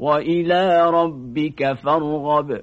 وإلى ربك فارغب.